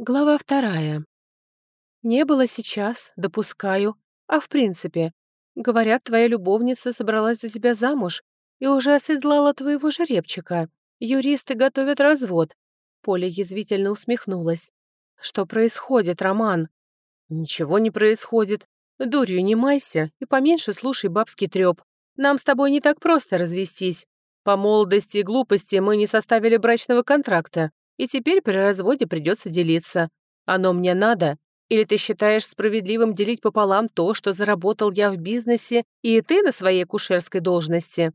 Глава вторая. Не было сейчас, допускаю, а в принципе. Говорят, твоя любовница собралась за тебя замуж и уже оседлала твоего жеребчика. Юристы готовят развод. Поля язвительно усмехнулась. Что происходит, Роман? Ничего не происходит. Дурью не майся и поменьше слушай бабский трёп. Нам с тобой не так просто развестись. По молодости и глупости мы не составили брачного контракта, и теперь при разводе придется делиться. Оно мне надо? Или ты считаешь справедливым делить пополам то, что заработал я в бизнесе, и ты на своей кушерской должности?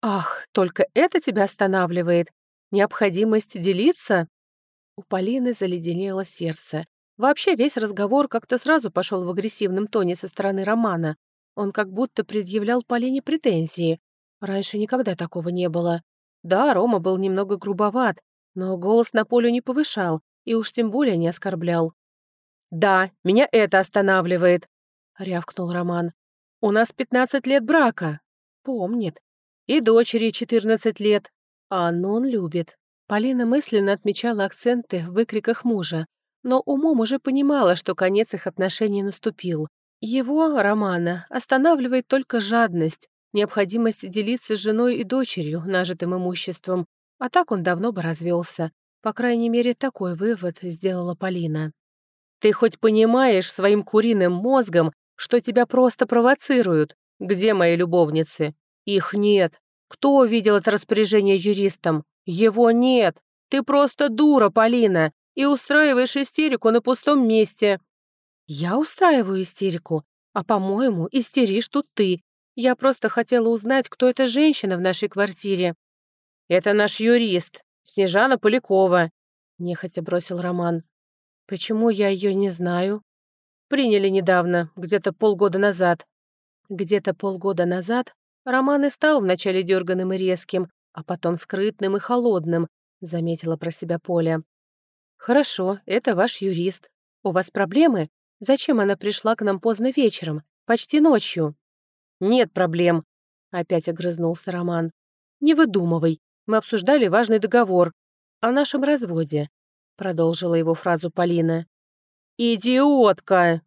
Ах, только это тебя останавливает? Необходимость делиться? У Полины заледенело сердце. Вообще весь разговор как-то сразу пошел в агрессивном тоне со стороны Романа. Он как будто предъявлял Полине претензии. Раньше никогда такого не было. Да, Рома был немного грубоват, но голос на полю не повышал и уж тем более не оскорблял. «Да, меня это останавливает», — рявкнул Роман. «У нас 15 лет брака». Помнит. И дочери 14 лет. А он любит. Полина мысленно отмечала акценты в выкриках мужа, но умом уже понимала, что конец их отношений наступил. Его, Романа, останавливает только жадность, необходимость делиться с женой и дочерью, нажитым имуществом, а так он давно бы развелся. По крайней мере, такой вывод сделала Полина. «Ты хоть понимаешь своим куриным мозгом, что тебя просто провоцируют? Где мои любовницы? Их нет. Кто увидел это распоряжение юристам? Его нет. Ты просто дура, Полина, и устраиваешь истерику на пустом месте». «Я устраиваю истерику, а, по-моему, истеришь тут ты. Я просто хотела узнать, кто эта женщина в нашей квартире. «Это наш юрист, Снежана Полякова», — нехотя бросил Роман. «Почему я ее не знаю?» «Приняли недавно, где-то полгода назад». Где-то полгода назад Роман и стал вначале дерганым и резким, а потом скрытным и холодным, заметила про себя Поля. «Хорошо, это ваш юрист. У вас проблемы? Зачем она пришла к нам поздно вечером, почти ночью?» «Нет проблем», — опять огрызнулся Роман. «Не выдумывай. Мы обсуждали важный договор о нашем разводе», — продолжила его фразу Полина. «Идиотка!»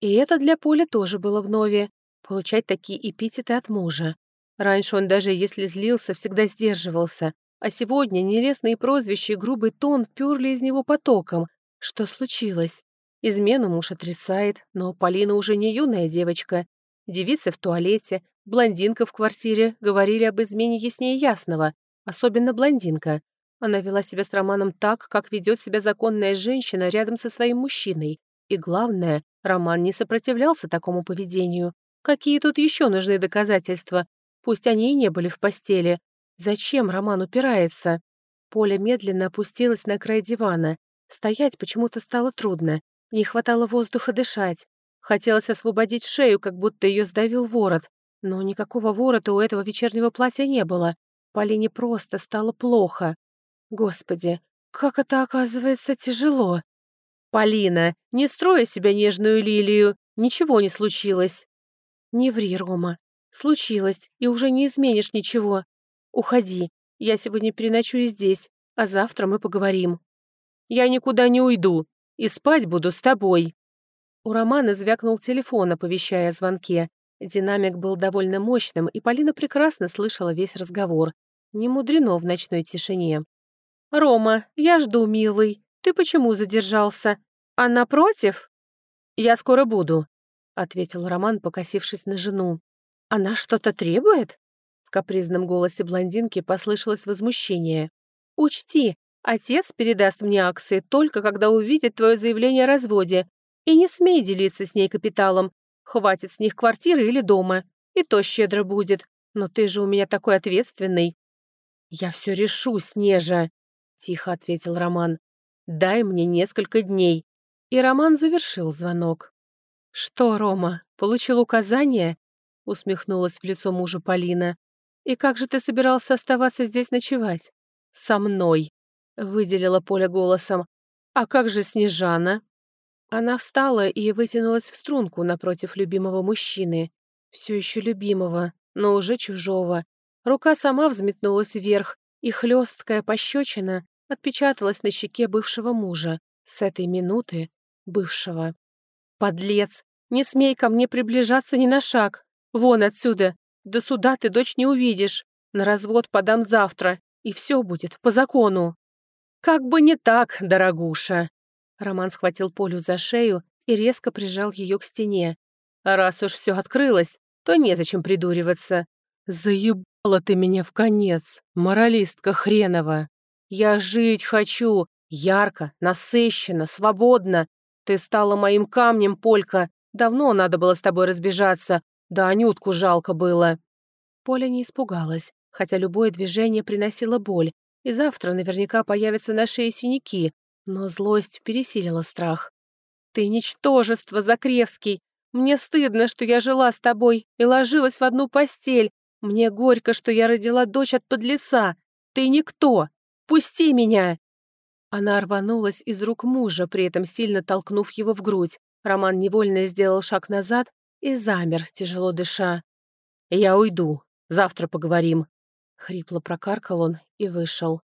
И это для Поля тоже было вновь, получать такие эпитеты от мужа. Раньше он даже если злился, всегда сдерживался, а сегодня нелестные прозвища и грубый тон перли из него потоком. Что случилось? Измену муж отрицает, но Полина уже не юная девочка. Девицы в туалете, блондинка в квартире говорили об измене яснее ясного. Особенно блондинка. Она вела себя с Романом так, как ведет себя законная женщина рядом со своим мужчиной. И главное, Роман не сопротивлялся такому поведению. Какие тут еще нужны доказательства? Пусть они и не были в постели. Зачем Роман упирается? Поля медленно опустилась на край дивана. Стоять почему-то стало трудно. Не хватало воздуха дышать. Хотелось освободить шею, как будто ее сдавил ворот. Но никакого ворота у этого вечернего платья не было. Полине просто стало плохо. Господи, как это оказывается тяжело. «Полина, не строй себя нежную лилию, ничего не случилось». «Не ври, Рома. Случилось, и уже не изменишь ничего. Уходи, я сегодня переночую здесь, а завтра мы поговорим». «Я никуда не уйду, и спать буду с тобой». У Романа звякнул телефон, оповещая о звонке. Динамик был довольно мощным, и Полина прекрасно слышала весь разговор. Не мудрено в ночной тишине. «Рома, я жду, милый. Ты почему задержался? А напротив?» «Я скоро буду», — ответил Роман, покосившись на жену. «Она что-то требует?» В капризном голосе блондинки послышалось возмущение. «Учти, отец передаст мне акции только когда увидит твое заявление о разводе. И не смей делиться с ней капиталом. Хватит с них квартиры или дома. И то щедро будет. Но ты же у меня такой ответственный». «Я все решу, Снежа», — тихо ответил Роман. «Дай мне несколько дней». И Роман завершил звонок. «Что, Рома, получил указание?» — усмехнулась в лицо мужа Полина. «И как же ты собирался оставаться здесь ночевать?» «Со мной», — выделила Поля голосом. «А как же Снежана?» Она встала и вытянулась в струнку напротив любимого мужчины. Все еще любимого, но уже чужого. Рука сама взметнулась вверх, и хлесткая пощечина отпечаталась на щеке бывшего мужа. С этой минуты бывшего. «Подлец! Не смей ко мне приближаться ни на шаг! Вон отсюда! До суда ты дочь не увидишь! На развод подам завтра, и все будет по закону!» «Как бы не так, дорогуша!» Роман схватил Полю за шею и резко прижал ее к стене. «Раз уж все открылось, то незачем придуриваться. Заебала ты меня в конец, моралистка хренова. Я жить хочу, ярко, насыщенно, свободно. Ты стала моим камнем, Полька. Давно надо было с тобой разбежаться, да Анютку жалко было». Поля не испугалась, хотя любое движение приносило боль, и завтра наверняка появятся на шее синяки, но злость пересилила страх. «Ты ничтожество, Закревский! Мне стыдно, что я жила с тобой и ложилась в одну постель. Мне горько, что я родила дочь от подлеца. Ты никто! Пусти меня!» Она рванулась из рук мужа, при этом сильно толкнув его в грудь. Роман невольно сделал шаг назад и замер, тяжело дыша. «Я уйду. Завтра поговорим». Хрипло прокаркал он и вышел.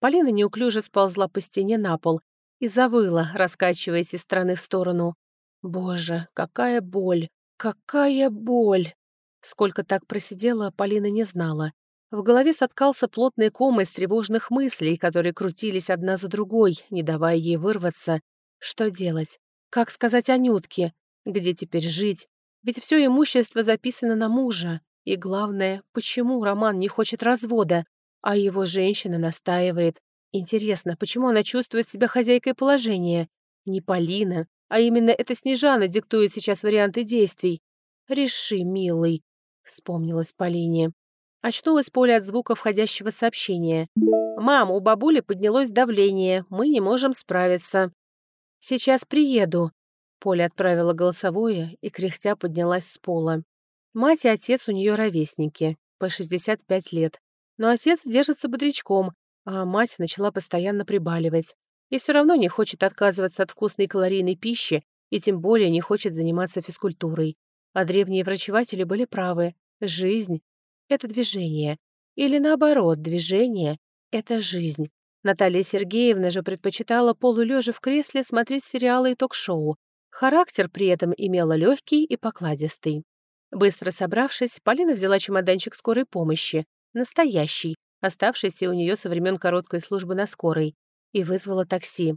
Полина неуклюже сползла по стене на пол и завыла, раскачиваясь из стороны в сторону. Боже, какая боль! Какая боль! Сколько так просидела, Полина не знала. В голове соткался плотный ком из тревожных мыслей, которые крутились одна за другой, не давая ей вырваться. Что делать? Как сказать Анютке? Где теперь жить? Ведь все имущество записано на мужа. И главное, почему Роман не хочет развода, а его женщина настаивает. Интересно, почему она чувствует себя хозяйкой положения? Не Полина, а именно эта Снежана диктует сейчас варианты действий. «Реши, милый», — вспомнилась Полине. Очнулась Поля от звука входящего сообщения. «Мам, у бабули поднялось давление, мы не можем справиться». «Сейчас приеду», — Поля отправила голосовое и кряхтя поднялась с пола. Мать и отец у нее ровесники, по 65 лет. Но отец держится бодрячком, а мать начала постоянно прибаливать и все равно не хочет отказываться от вкусной калорийной пищи и тем более не хочет заниматься физкультурой. А древние врачеватели были правы. Жизнь — это движение. Или наоборот, движение — это жизнь. Наталья Сергеевна же предпочитала полулежа в кресле смотреть сериалы и ток-шоу. Характер при этом имела легкий и покладистый. Быстро собравшись, Полина взяла чемоданчик скорой помощи, настоящий, оставшийся у нее со времен короткой службы на скорой, и вызвала такси.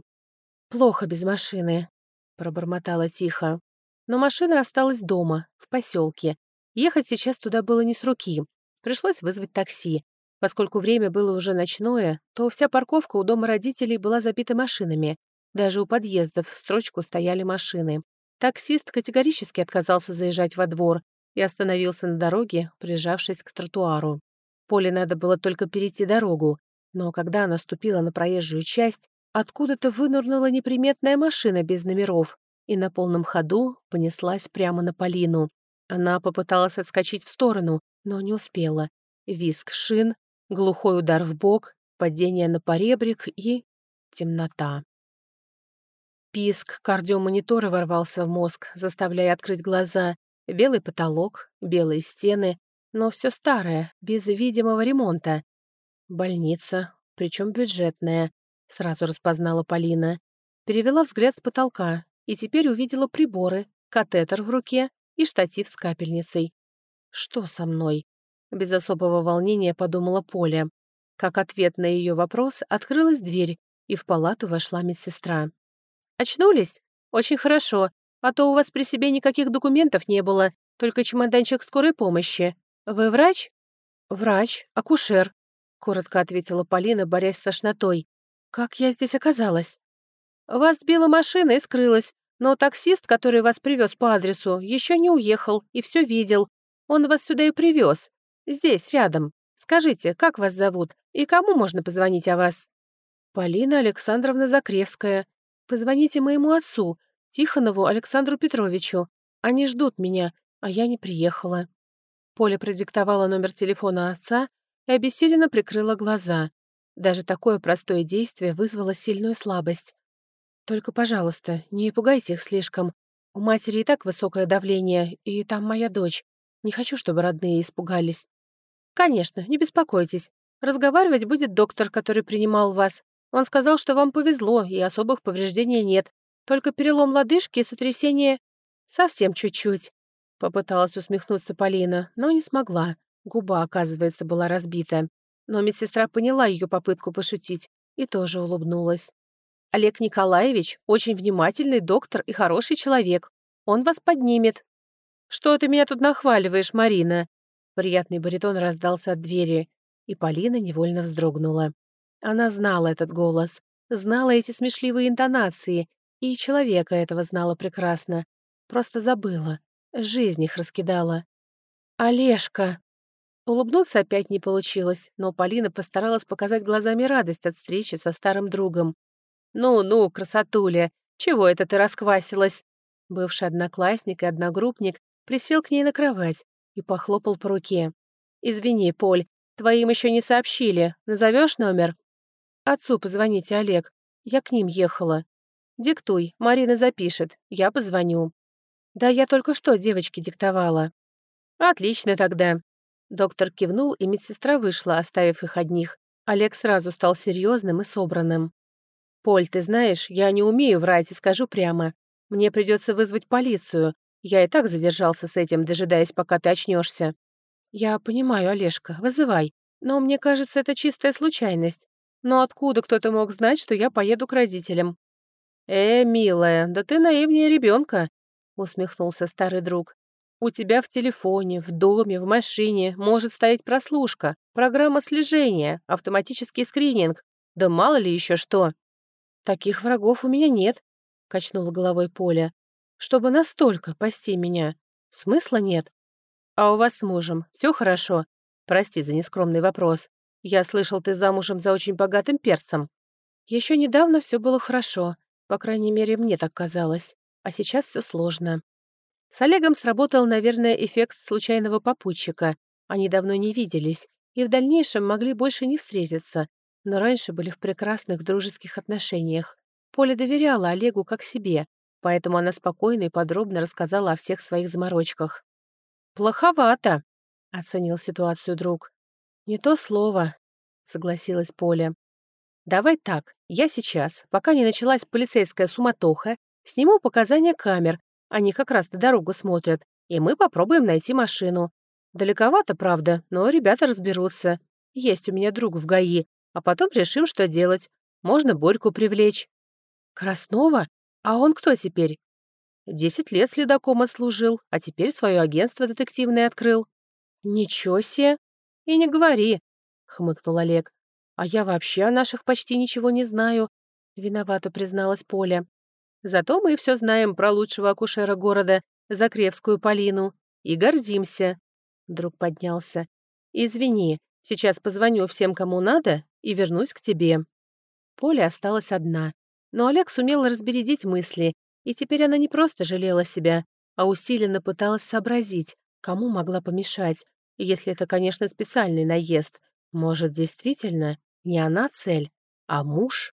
«Плохо без машины», — пробормотала тихо. Но машина осталась дома, в поселке. Ехать сейчас туда было не с руки. Пришлось вызвать такси. Поскольку время было уже ночное, то вся парковка у дома родителей была забита машинами. Даже у подъездов в строчку стояли машины. Таксист категорически отказался заезжать во двор и остановился на дороге, прижавшись к тротуару. Поле надо было только перейти дорогу, но когда она ступила на проезжую часть, откуда-то вынырнула неприметная машина без номеров и на полном ходу понеслась прямо на Полину. Она попыталась отскочить в сторону, но не успела. Виск шин, глухой удар в бок, падение на поребрик и... темнота. Писк кардиомонитора ворвался в мозг, заставляя открыть глаза. Белый потолок, белые стены, но все старое, без видимого ремонта. «Больница, причем бюджетная», — сразу распознала Полина. Перевела взгляд с потолка и теперь увидела приборы, катетер в руке и штатив с капельницей. «Что со мной?» — без особого волнения подумала Поля. Как ответ на ее вопрос открылась дверь, и в палату вошла медсестра. «Очнулись? Очень хорошо. А то у вас при себе никаких документов не было, только чемоданчик скорой помощи. Вы врач?» «Врач, акушер», коротко ответила Полина, борясь с тошнотой. «Как я здесь оказалась?» «Вас сбила машина и скрылась, но таксист, который вас привез по адресу, еще не уехал и все видел. Он вас сюда и привез. Здесь, рядом. Скажите, как вас зовут и кому можно позвонить о вас?» «Полина Александровна Закревская. Позвоните моему отцу, Тихонову Александру Петровичу. Они ждут меня, а я не приехала». Поля продиктовала номер телефона отца и обессиленно прикрыла глаза. Даже такое простое действие вызвало сильную слабость. «Только, пожалуйста, не пугайте их слишком. У матери и так высокое давление, и там моя дочь. Не хочу, чтобы родные испугались». «Конечно, не беспокойтесь. Разговаривать будет доктор, который принимал вас. Он сказал, что вам повезло, и особых повреждений нет. Только перелом лодыжки и сотрясение... Совсем чуть-чуть. Попыталась усмехнуться Полина, но не смогла. Губа, оказывается, была разбита. Но медсестра поняла ее попытку пошутить и тоже улыбнулась. «Олег Николаевич очень внимательный доктор и хороший человек. Он вас поднимет». «Что ты меня тут нахваливаешь, Марина?» Приятный баритон раздался от двери, и Полина невольно вздрогнула. Она знала этот голос, знала эти смешливые интонации, и человека этого знала прекрасно. Просто забыла, жизнь их раскидала. «Олежка!» Улыбнуться опять не получилось, но Полина постаралась показать глазами радость от встречи со старым другом. «Ну-ну, красотуля, чего это ты расквасилась?» Бывший одноклассник и одногруппник присел к ней на кровать и похлопал по руке. «Извини, Поль, твоим еще не сообщили. Назовешь номер?» «Отцу позвоните, Олег. Я к ним ехала. Диктуй, Марина запишет. Я позвоню». «Да я только что девочке диктовала». «Отлично тогда». Доктор кивнул, и медсестра вышла, оставив их одних. Олег сразу стал серьезным и собранным. «Поль, ты знаешь, я не умею врать и скажу прямо. Мне придется вызвать полицию. Я и так задержался с этим, дожидаясь, пока ты очнешься. «Я понимаю, Олежка, вызывай. Но мне кажется, это чистая случайность. Но откуда кто-то мог знать, что я поеду к родителям?» «Э, милая, да ты наивнее ребенка, усмехнулся старый друг. «У тебя в телефоне, в доме, в машине может стоять прослушка, программа слежения, автоматический скрининг. Да мало ли еще что». «Таких врагов у меня нет», — качнула головой Поля. «Чтобы настолько пасти меня. Смысла нет. А у вас с мужем все хорошо? Прости за нескромный вопрос. Я слышал, ты замужем за очень богатым перцем. Еще недавно все было хорошо. По крайней мере, мне так казалось. А сейчас все сложно. С Олегом сработал, наверное, эффект случайного попутчика. Они давно не виделись и в дальнейшем могли больше не встретиться, но раньше были в прекрасных дружеских отношениях. Поля доверяла Олегу как себе, поэтому она спокойно и подробно рассказала о всех своих заморочках. «Плоховато», — оценил ситуацию друг. «Не то слово», — согласилась Поля. «Давай так, я сейчас, пока не началась полицейская суматоха, сниму показания камер, они как раз на дорогу смотрят, и мы попробуем найти машину. Далековато, правда, но ребята разберутся. Есть у меня друг в ГАИ, а потом решим, что делать. Можно Борьку привлечь». «Краснова? А он кто теперь?» Десять лет следаком отслужил, а теперь свое агентство детективное открыл. Ничего себе! И не говори, хмыкнул Олег. А я вообще о наших почти ничего не знаю, виновато призналась Поля. Зато мы все знаем про лучшего акушера города, Закревскую Полину, и гордимся. Друг поднялся. Извини, сейчас позвоню всем, кому надо, и вернусь к тебе. Поля осталась одна, но Олег сумел разбередить мысли и теперь она не просто жалела себя, а усиленно пыталась сообразить, кому могла помешать, если это, конечно, специальный наезд. Может, действительно, не она цель, а муж?